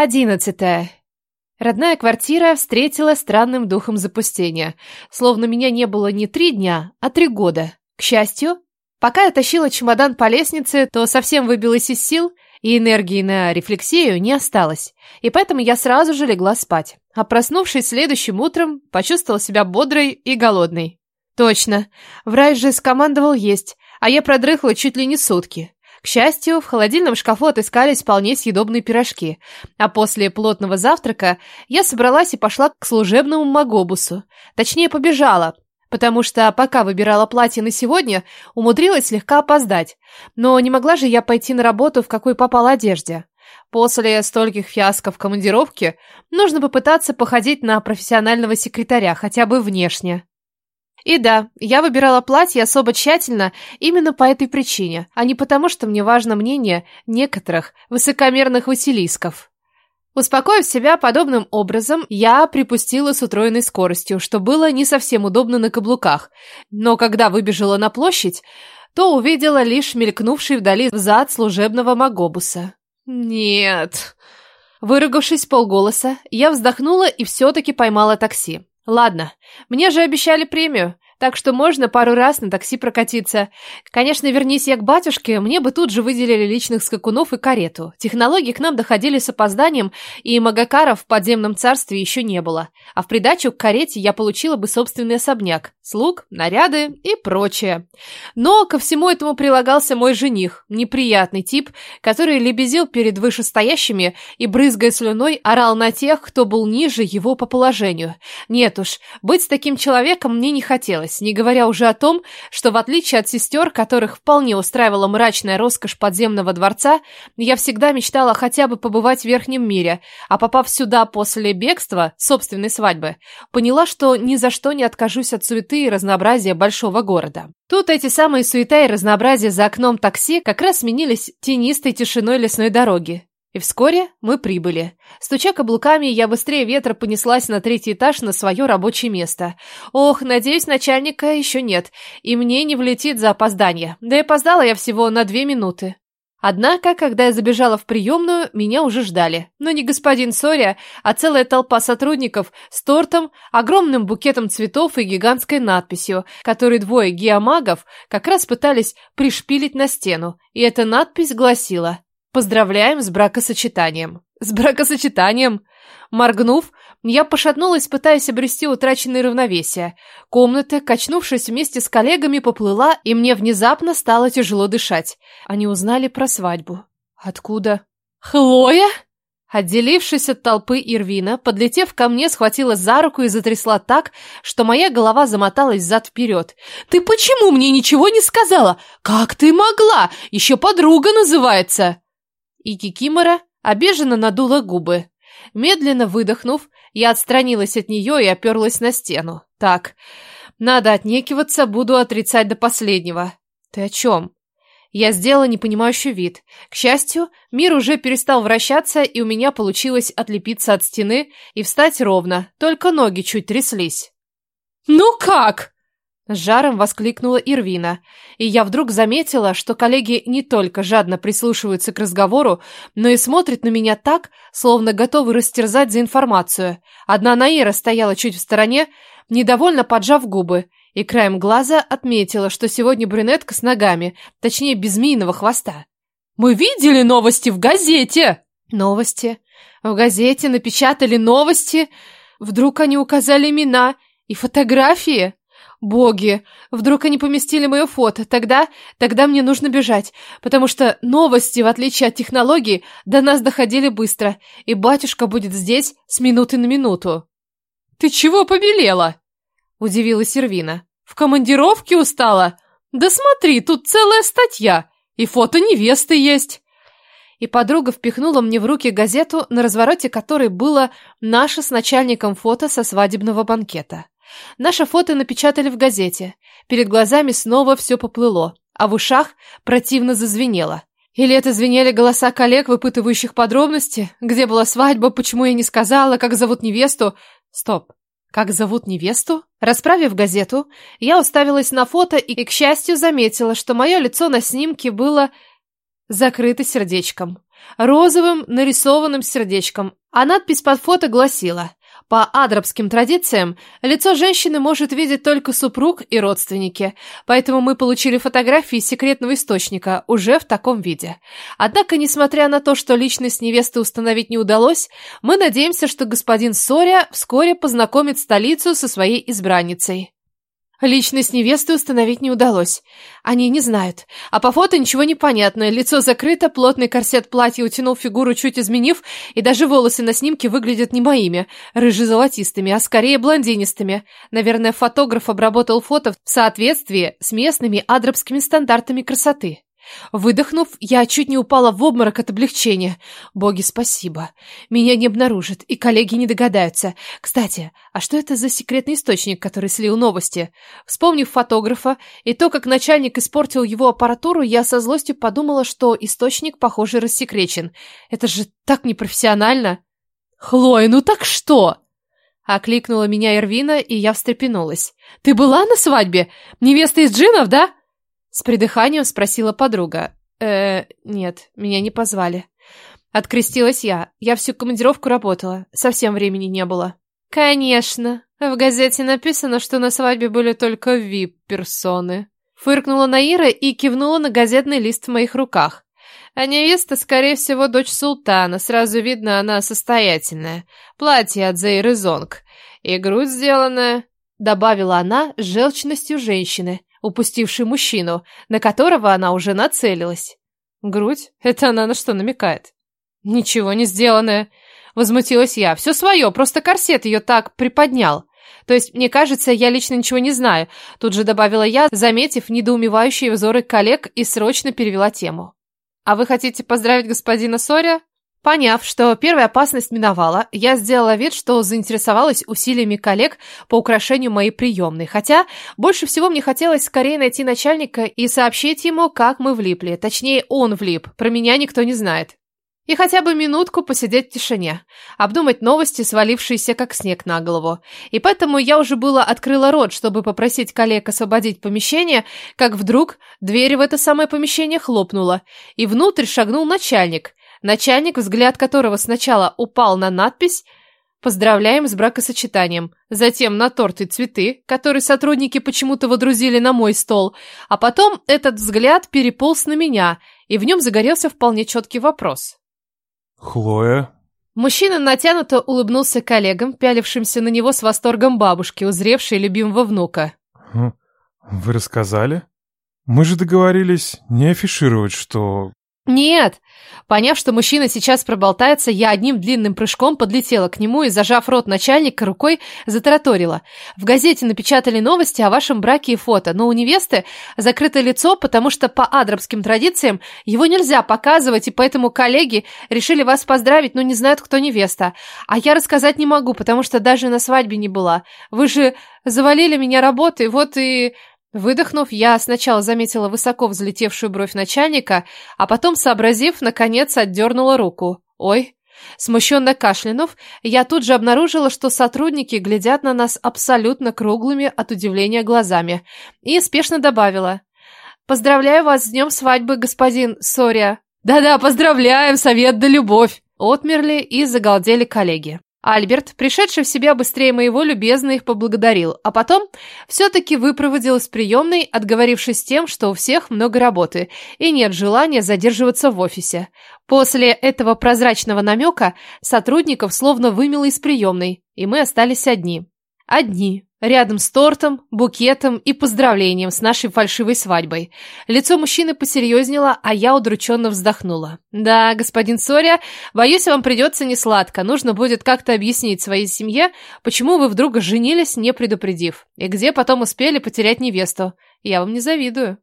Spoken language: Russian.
Одиннадцатое. Родная квартира встретила странным духом запустения. Словно меня не было не три дня, а три года. К счастью, пока я тащила чемодан по лестнице, то совсем выбилась из сил, и энергии на рефлексию не осталось. И поэтому я сразу же легла спать. А проснувшись следующим утром, почувствовала себя бодрой и голодной. Точно, врач же скомандовал есть, а я продрыхла чуть ли не сутки. К счастью, в холодильном шкафу отыскались вполне съедобные пирожки, а после плотного завтрака я собралась и пошла к служебному Магобусу. Точнее, побежала, потому что пока выбирала платье на сегодня, умудрилась слегка опоздать. Но не могла же я пойти на работу в какой попала одежде. После стольких фиаско в командировке нужно попытаться походить на профессионального секретаря, хотя бы внешне. И да, я выбирала платье особо тщательно именно по этой причине, а не потому, что мне важно мнение некоторых высокомерных василисков. Успокоив себя подобным образом, я припустила с утроенной скоростью, что было не совсем удобно на каблуках. Но когда выбежала на площадь, то увидела лишь мелькнувший вдали зад служебного Магобуса. «Нет...» Выругавшись полголоса, я вздохнула и все-таки поймала такси. Ладно, мне же обещали премию, так что можно пару раз на такси прокатиться. Конечно, вернись я к батюшке, мне бы тут же выделили личных скакунов и карету. Технологии к нам доходили с опозданием, и Магакаров в подземном царстве еще не было. А в придачу к карете я получила бы собственный особняк, слуг, наряды и прочее. Но ко всему этому прилагался мой жених, неприятный тип, который лебезил перед вышестоящими и, брызгая слюной, орал на тех, кто был ниже его по положению. Нет уж, быть с таким человеком мне не хотелось нравилось, не говоря уже о том, что в отличие от сестер, которых вполне устраивала мрачная роскошь подземного дворца, я всегда мечтала хотя бы побывать в верхнем мире, а попав сюда после бегства, собственной свадьбы, поняла, что ни за что не откажусь от суеты и разнообразия большого города. Тут эти самые суета и разнообразие за окном такси как раз сменились тенистой тишиной лесной дороги. И вскоре мы прибыли. Стуча каблуками, я быстрее ветра понеслась на третий этаж на свое рабочее место. Ох, надеюсь, начальника еще нет, и мне не влетит за опоздание. Да и опоздала я всего на две минуты. Однако, когда я забежала в приемную, меня уже ждали. Но не господин Соря, а целая толпа сотрудников с тортом, огромным букетом цветов и гигантской надписью, которую двое геомагов как раз пытались пришпилить на стену. И эта надпись гласила Поздравляем с бракосочетанием. С бракосочетанием. Моргнув, я пошатнулась, пытаясь обрести утраченное равновесие. Комната, качнувшись вместе с коллегами, поплыла, и мне внезапно стало тяжело дышать. Они узнали про свадьбу. Откуда? Хлоя? Отделившись от толпы Ирвина, подлетев ко мне, схватила за руку и затрясла так, что моя голова замоталась зад-вперед. «Ты почему мне ничего не сказала? Как ты могла? Еще подруга называется!» И Кикимора обиженно надула губы. Медленно выдохнув, я отстранилась от нее и оперлась на стену. Так, надо отнекиваться, буду отрицать до последнего. Ты о чем? Я сделала непонимающий вид. К счастью, мир уже перестал вращаться, и у меня получилось отлепиться от стены и встать ровно, только ноги чуть тряслись. «Ну как?» С жаром воскликнула Ирвина, и я вдруг заметила, что коллеги не только жадно прислушиваются к разговору, но и смотрят на меня так, словно готовы растерзать за информацию. Одна Наира стояла чуть в стороне, недовольно поджав губы, и краем глаза отметила, что сегодня брюнетка с ногами, точнее, без змеиного хвоста. «Мы видели новости в газете!» «Новости? В газете напечатали новости? Вдруг они указали имена и фотографии?» Боги, вдруг они поместили мое фото, тогда, тогда мне нужно бежать, потому что новости, в отличие от технологий, до нас доходили быстро, и батюшка будет здесь с минуты на минуту. Ты чего побелела? Удивилась Сервина. В командировке устала? Да смотри, тут целая статья, и фото невесты есть. И подруга впихнула мне в руки газету, на развороте которой было наше с начальником фото со свадебного банкета. Наше фото напечатали в газете. Перед глазами снова все поплыло, а в ушах противно зазвенело. Или это звенели голоса коллег, выпытывающих подробности? Где была свадьба, почему я не сказала, как зовут невесту? Стоп. Как зовут невесту? Расправив газету, я уставилась на фото и, к счастью, заметила, что мое лицо на снимке было закрыто сердечком. розовым нарисованным сердечком, а надпись под фото гласила по адрабским традициям, лицо женщины может видеть только супруг и родственники, поэтому мы получили фотографии секретного источника уже в таком виде. Однако, несмотря на то, что личность невесты установить не удалось, мы надеемся, что господин Соря вскоре познакомит столицу со своей избранницей. Личность невесты установить не удалось. Они не знают. А по фото ничего не понятно. Лицо закрыто, плотный корсет платья утянул фигуру, чуть изменив, и даже волосы на снимке выглядят не моими, рыже-золотистыми, а скорее блондинистыми. Наверное, фотограф обработал фото в соответствии с местными адрабскими стандартами красоты. Выдохнув, я чуть не упала в обморок от облегчения. Боги, спасибо. Меня не обнаружат, и коллеги не догадаются. Кстати, а что это за секретный источник, который слил новости? Вспомнив фотографа и то, как начальник испортил его аппаратуру, я со злостью подумала, что источник, похоже, рассекречен. Это же так непрофессионально. «Хлоя, ну так что?» Окликнула меня Эрвина, и я встрепенулась. «Ты была на свадьбе? Невеста из джинов, да?» С придыханием спросила подруга. э нет, меня не позвали. Открестилась я. Я всю командировку работала. Совсем времени не было. Конечно. В газете написано, что на свадьбе были только вип-персоны. Фыркнула Наира и кивнула на газетный лист в моих руках. А невеста, скорее всего, дочь султана. Сразу видно, она состоятельная. Платье от Зейры Зонг. И грудь сделанная, добавила она желчностью женщины упустивший мужчину, на которого она уже нацелилась. Грудь? Это она на что намекает? Ничего не сделанное. Возмутилась я. Все свое, просто корсет ее так приподнял. То есть, мне кажется, я лично ничего не знаю. Тут же добавила я, заметив недоумевающие взоры коллег и срочно перевела тему. А вы хотите поздравить господина Соря? Поняв, что первая опасность миновала, я сделала вид, что заинтересовалась усилиями коллег по украшению моей приемной, хотя больше всего мне хотелось скорее найти начальника и сообщить ему, как мы влипли. Точнее, он влип, про меня никто не знает. И хотя бы минутку посидеть в тишине, обдумать новости, свалившиеся как снег на голову. И поэтому я уже было открыла рот, чтобы попросить коллег освободить помещение, как вдруг дверь в это самое помещение хлопнула, и внутрь шагнул начальник, Начальник, взгляд которого сначала упал на надпись «Поздравляем с бракосочетанием», затем на торт и цветы, которые сотрудники почему-то водрузили на мой стол, а потом этот взгляд переполз на меня, и в нем загорелся вполне четкий вопрос. «Хлоя?» Мужчина натянуто улыбнулся коллегам, пялившимся на него с восторгом бабушки, узревшей любимого внука. «Хм, «Вы рассказали? Мы же договорились не афишировать, что «Нет!» Поняв, что мужчина сейчас проболтается, я одним длинным прыжком подлетела к нему и, зажав рот начальника рукой, затараторила. «В газете напечатали новости о вашем браке и фото, но у невесты закрыто лицо, потому что по адрабским традициям его нельзя показывать, и поэтому коллеги решили вас поздравить, но не знают, кто невеста. А я рассказать не могу, потому что даже на свадьбе не была. Вы же завалили меня работой, вот и...» Выдохнув, я сначала заметила высоко взлетевшую бровь начальника, а потом, сообразив, наконец отдернула руку. «Ой!» Смущенно кашлянув, я тут же обнаружила, что сотрудники глядят на нас абсолютно круглыми от удивления глазами, и спешно добавила. «Поздравляю вас с днем свадьбы, господин Сория!» «Да-да, поздравляем, совет да любовь!» Отмерли и загалдели коллеги. Альберт, пришедший в себя быстрее моего, любезно их поблагодарил, а потом все-таки выпроводил из приемной, отговорившись тем, что у всех много работы и нет желания задерживаться в офисе. После этого прозрачного намека сотрудников словно вымело из приемной, и мы остались одни. Одни. Рядом с тортом, букетом и поздравлением с нашей фальшивой свадьбой. Лицо мужчины посерьезнело, а я удрученно вздохнула. «Да, господин Сория, боюсь, вам придется несладко. Нужно будет как-то объяснить своей семье, почему вы вдруг женились, не предупредив, и где потом успели потерять невесту. Я вам не завидую».